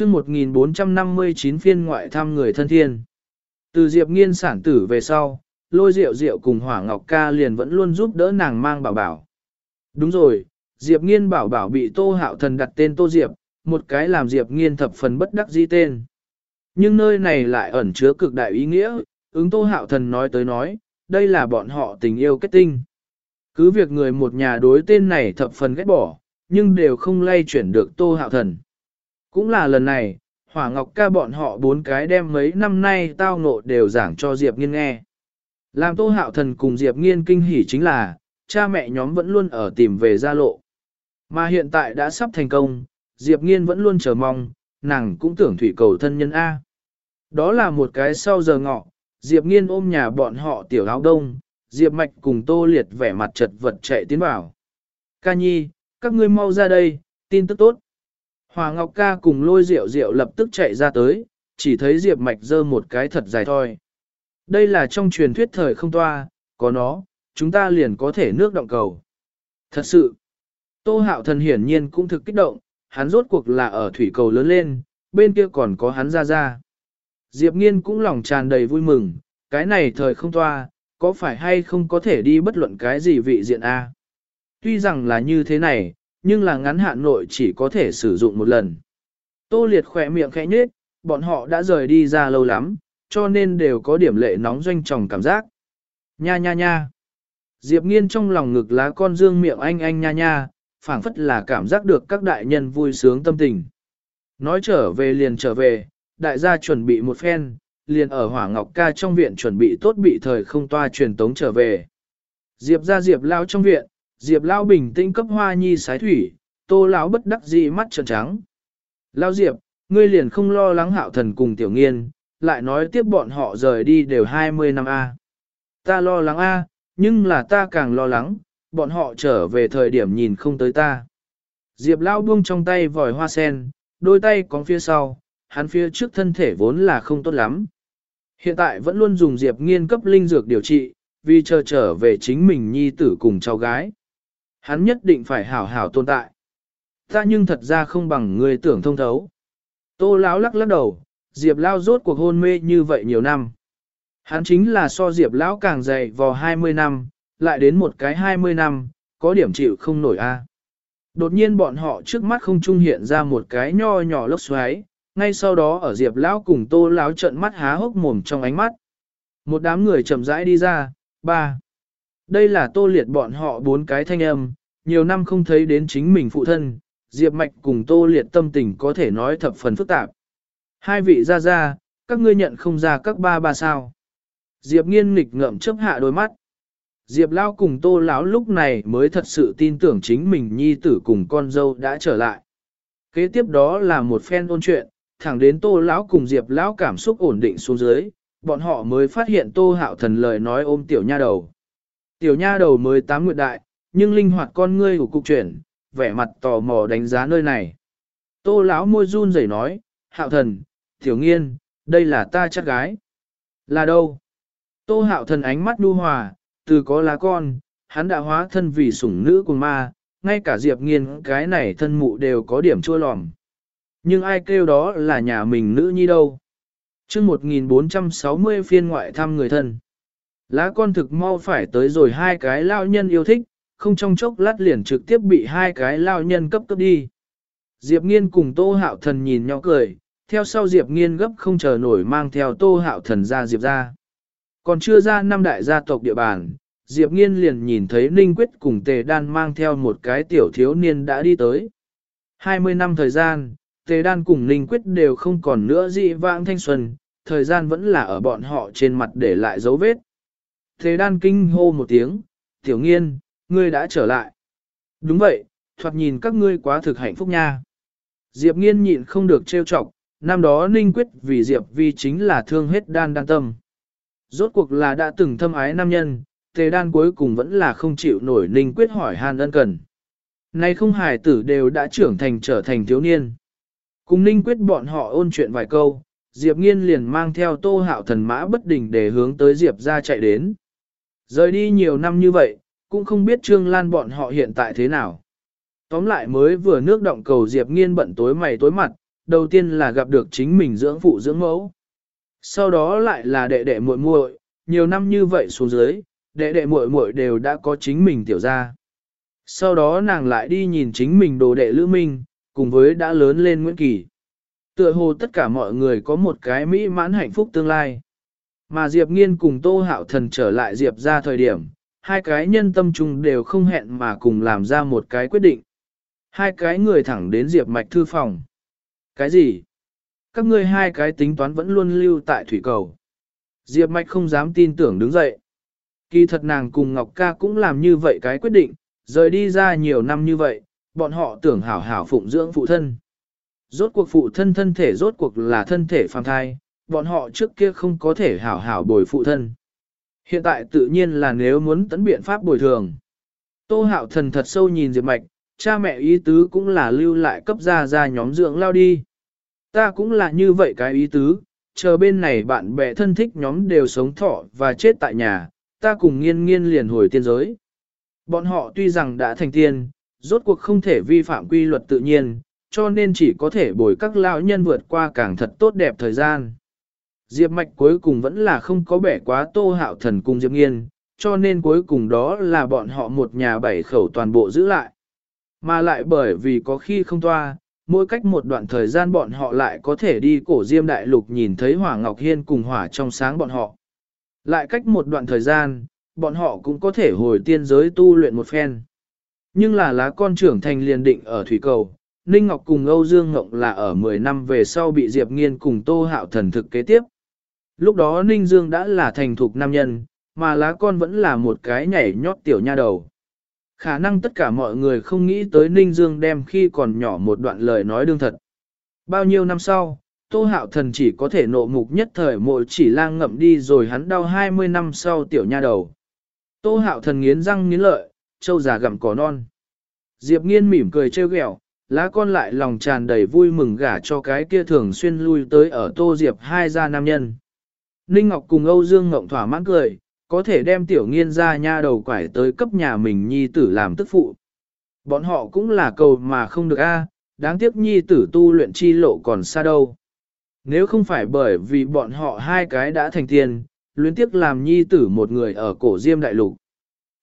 chương 1459 phiên ngoại thăm người thân thiên. Từ Diệp Nghiên sản tử về sau, lôi rượu rượu cùng Hỏa Ngọc Ca liền vẫn luôn giúp đỡ nàng mang bảo bảo. Đúng rồi, Diệp Nghiên bảo bảo bị Tô Hạo Thần đặt tên Tô Diệp, một cái làm Diệp Nghiên thập phần bất đắc di tên. Nhưng nơi này lại ẩn chứa cực đại ý nghĩa, ứng Tô Hạo Thần nói tới nói, đây là bọn họ tình yêu kết tinh. Cứ việc người một nhà đối tên này thập phần ghét bỏ, nhưng đều không lay chuyển được Tô Hạo Thần. Cũng là lần này, Hỏa Ngọc ca bọn họ bốn cái đem mấy năm nay tao ngộ đều giảng cho Diệp Nghiên nghe. Làm Tô Hạo Thần cùng Diệp Nghiên kinh hỉ chính là, cha mẹ nhóm vẫn luôn ở tìm về gia lộ. Mà hiện tại đã sắp thành công, Diệp Nghiên vẫn luôn chờ mong, nàng cũng tưởng thủy cầu thân nhân A. Đó là một cái sau giờ ngọ, Diệp Nghiên ôm nhà bọn họ tiểu áo đông, Diệp Mạch cùng Tô Liệt vẻ mặt chật vật chạy tiến vào. Ca nhi, các ngươi mau ra đây, tin tức tốt. Hòa Ngọc ca cùng lôi rượu rượu lập tức chạy ra tới, chỉ thấy Diệp Mạch dơ một cái thật dài thôi. Đây là trong truyền thuyết thời không toa, có nó, chúng ta liền có thể nước động cầu. Thật sự, Tô Hạo Thần hiển nhiên cũng thực kích động, hắn rốt cuộc là ở thủy cầu lớn lên, bên kia còn có hắn ra ra. Diệp Nghiên cũng lòng tràn đầy vui mừng, cái này thời không toa, có phải hay không có thể đi bất luận cái gì vị diện A. Tuy rằng là như thế này, nhưng là ngắn hạn nội chỉ có thể sử dụng một lần. Tô liệt khỏe miệng khẽ nhếch, bọn họ đã rời đi ra lâu lắm, cho nên đều có điểm lệ nóng doanh tròng cảm giác. Nha nha nha. Diệp nghiên trong lòng ngực lá con dương miệng anh anh nha nha, phảng phất là cảm giác được các đại nhân vui sướng tâm tình. Nói trở về liền trở về, đại gia chuẩn bị một phen, liền ở Hỏa Ngọc ca trong viện chuẩn bị tốt bị thời không toa truyền tống trở về. Diệp ra Diệp lao trong viện, Diệp lao bình tĩnh cấp hoa nhi sái thủy, tô lão bất đắc dĩ mắt trợn trắng. Lao Diệp, ngươi liền không lo lắng hạo thần cùng tiểu nghiên, lại nói tiếp bọn họ rời đi đều 20 năm A. Ta lo lắng A, nhưng là ta càng lo lắng, bọn họ trở về thời điểm nhìn không tới ta. Diệp lao buông trong tay vòi hoa sen, đôi tay có phía sau, hắn phía trước thân thể vốn là không tốt lắm. Hiện tại vẫn luôn dùng Diệp nghiên cấp linh dược điều trị, vì chờ trở về chính mình nhi tử cùng cháu gái. Hắn nhất định phải hảo hảo tồn tại. Ta nhưng thật ra không bằng người tưởng thông thấu. Tô lão lắc lắc đầu, Diệp Lao rốt cuộc hôn mê như vậy nhiều năm. Hắn chính là so Diệp Lão càng dày vò 20 năm, lại đến một cái 20 năm, có điểm chịu không nổi a. Đột nhiên bọn họ trước mắt không trung hiện ra một cái nho nhỏ lốc xoáy, ngay sau đó ở Diệp Lão cùng Tô Lão trợn mắt há hốc mồm trong ánh mắt. Một đám người chậm rãi đi ra, ba. Đây là Tô Liệt bọn họ bốn cái thanh âm, nhiều năm không thấy đến chính mình phụ thân, Diệp Mạch cùng Tô Liệt tâm tình có thể nói thập phần phức tạp. Hai vị ra ra, các ngươi nhận không ra các ba ba sao. Diệp nghiên nghịch ngậm chấp hạ đôi mắt. Diệp Lao cùng Tô Lão lúc này mới thật sự tin tưởng chính mình nhi tử cùng con dâu đã trở lại. Kế tiếp đó là một phen ôn chuyện, thẳng đến Tô Lão cùng Diệp Lão cảm xúc ổn định xuống dưới, bọn họ mới phát hiện Tô Hạo Thần lời nói ôm tiểu nha đầu. Tiểu nha đầu mới tám nguyệt đại, nhưng linh hoạt con ngươi của cục chuyển, vẻ mặt tò mò đánh giá nơi này. Tô Lão môi run rẩy nói, Hạo Thần, Tiểu Nghiên, đây là ta chắc gái. Là đâu? Tô Hạo Thần ánh mắt nu hòa, từ có lá con, hắn đã hóa thân vì sủng nữ của ma, ngay cả Diệp Nghiên cái này thân mụ đều có điểm chua lòm. Nhưng ai kêu đó là nhà mình nữ nhi đâu. chương 1460 phiên ngoại thăm người thân. Lá con thực mau phải tới rồi hai cái lao nhân yêu thích, không trong chốc lát liền trực tiếp bị hai cái lao nhân cấp cấp đi. Diệp Nghiên cùng Tô Hạo Thần nhìn nhau cười, theo sau Diệp Nghiên gấp không chờ nổi mang theo Tô Hạo Thần ra Diệp ra. Còn chưa ra năm đại gia tộc địa bàn, Diệp Nghiên liền nhìn thấy Ninh Quyết cùng Tề Đan mang theo một cái tiểu thiếu niên đã đi tới. 20 năm thời gian, Tề Đan cùng Ninh Quyết đều không còn nữa dị vãng thanh xuân, thời gian vẫn là ở bọn họ trên mặt để lại dấu vết. Thế Đan kinh hô một tiếng, tiểu nghiên, ngươi đã trở lại. Đúng vậy, thoạt nhìn các ngươi quá thực hạnh phúc nha. Diệp nghiên nhịn không được trêu chọc, năm đó Ninh Quyết vì Diệp Vi chính là thương hết đan đan tâm. Rốt cuộc là đã từng thâm ái nam nhân, tề đan cuối cùng vẫn là không chịu nổi Ninh Quyết hỏi han ân cần. Nay không hài tử đều đã trưởng thành trở thành thiếu niên. Cùng Ninh Quyết bọn họ ôn chuyện vài câu, Diệp Nghiên liền mang theo tô hạo thần mã bất đình để hướng tới Diệp ra chạy đến. Rời đi nhiều năm như vậy, cũng không biết Trương Lan bọn họ hiện tại thế nào. Tóm lại mới vừa nước động cầu Diệp Nghiên bận tối mày tối mặt, đầu tiên là gặp được chính mình dưỡng phụ dưỡng mẫu. Sau đó lại là đệ đệ muội muội, nhiều năm như vậy xuống dưới, đệ đệ muội muội đều đã có chính mình tiểu gia. Sau đó nàng lại đi nhìn chính mình đồ đệ Lữ Minh, cùng với đã lớn lên Nguyễn Kỳ. Tựa hồ tất cả mọi người có một cái mỹ mãn hạnh phúc tương lai. Mà Diệp Nghiên cùng Tô Hạo Thần trở lại Diệp ra thời điểm, hai cái nhân tâm trùng đều không hẹn mà cùng làm ra một cái quyết định. Hai cái người thẳng đến Diệp Mạch thư phòng. Cái gì? Các ngươi hai cái tính toán vẫn luôn lưu tại thủy cầu. Diệp Mạch không dám tin tưởng đứng dậy. Kỳ thật nàng cùng Ngọc Ca cũng làm như vậy cái quyết định, rời đi ra nhiều năm như vậy, bọn họ tưởng hảo hảo phụng dưỡng phụ thân. Rốt cuộc phụ thân thân thể rốt cuộc là thân thể phàm thai, bọn họ trước kia không có thể hảo hảo bồi phụ thân. Hiện tại tự nhiên là nếu muốn tấn biện pháp bồi thường. Tô hạo thần thật sâu nhìn Diệp Mạch, cha mẹ ý tứ cũng là lưu lại cấp ra ra nhóm dưỡng lao đi. Ta cũng là như vậy cái ý tứ, chờ bên này bạn bè thân thích nhóm đều sống thọ và chết tại nhà, ta cùng nghiên nghiên liền hồi tiên giới. Bọn họ tuy rằng đã thành tiên, rốt cuộc không thể vi phạm quy luật tự nhiên, cho nên chỉ có thể bồi các lão nhân vượt qua càng thật tốt đẹp thời gian. Diệp Mạch cuối cùng vẫn là không có bẻ quá tô hạo thần cùng Diệp Nghiên, cho nên cuối cùng đó là bọn họ một nhà bảy khẩu toàn bộ giữ lại. Mà lại bởi vì có khi không toa, mỗi cách một đoạn thời gian bọn họ lại có thể đi cổ Diêm Đại Lục nhìn thấy Hỏa Ngọc Hiên cùng Hỏa trong sáng bọn họ. Lại cách một đoạn thời gian, bọn họ cũng có thể hồi tiên giới tu luyện một phen. Nhưng là lá con trưởng thành liền định ở Thủy Cầu, Ninh Ngọc cùng Âu Dương Ngọc là ở 10 năm về sau bị Diệp Nghiên cùng Tô Hạo thần thực kế tiếp. Lúc đó Ninh Dương đã là thành thục nam nhân, mà lá con vẫn là một cái nhảy nhót tiểu nha đầu. Khả năng tất cả mọi người không nghĩ tới Ninh Dương đem khi còn nhỏ một đoạn lời nói đương thật. Bao nhiêu năm sau, Tô Hạo Thần chỉ có thể nộ mục nhất thời mộ chỉ lang ngậm đi rồi hắn đau 20 năm sau tiểu nha đầu. Tô Hạo Thần nghiến răng nghiến lợi, châu già gặm cỏ non. Diệp nghiên mỉm cười trêu ghẹo, lá con lại lòng tràn đầy vui mừng gả cho cái kia thường xuyên lui tới ở Tô Diệp hai gia nam nhân. Ninh Ngọc cùng Âu Dương Ngộng thỏa mãn cười, có thể đem tiểu nghiên ra nha đầu quải tới cấp nhà mình nhi tử làm tức phụ. Bọn họ cũng là cầu mà không được a, à, đáng tiếc nhi tử tu luyện chi lộ còn xa đâu. Nếu không phải bởi vì bọn họ hai cái đã thành tiền, luyến tiếc làm nhi tử một người ở cổ diêm đại lục.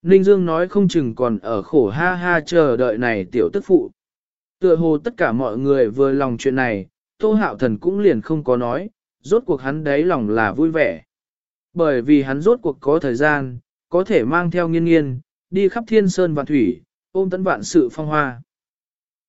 Ninh Dương nói không chừng còn ở khổ ha ha chờ đợi này tiểu tức phụ. Tựa hồ tất cả mọi người vừa lòng chuyện này, Tô Hạo Thần cũng liền không có nói, rốt cuộc hắn đấy lòng là vui vẻ. Bởi vì hắn rốt cuộc có thời gian, có thể mang theo nghiên nghiên, đi khắp thiên sơn và thủy, ôm tấn vạn sự phong hoa.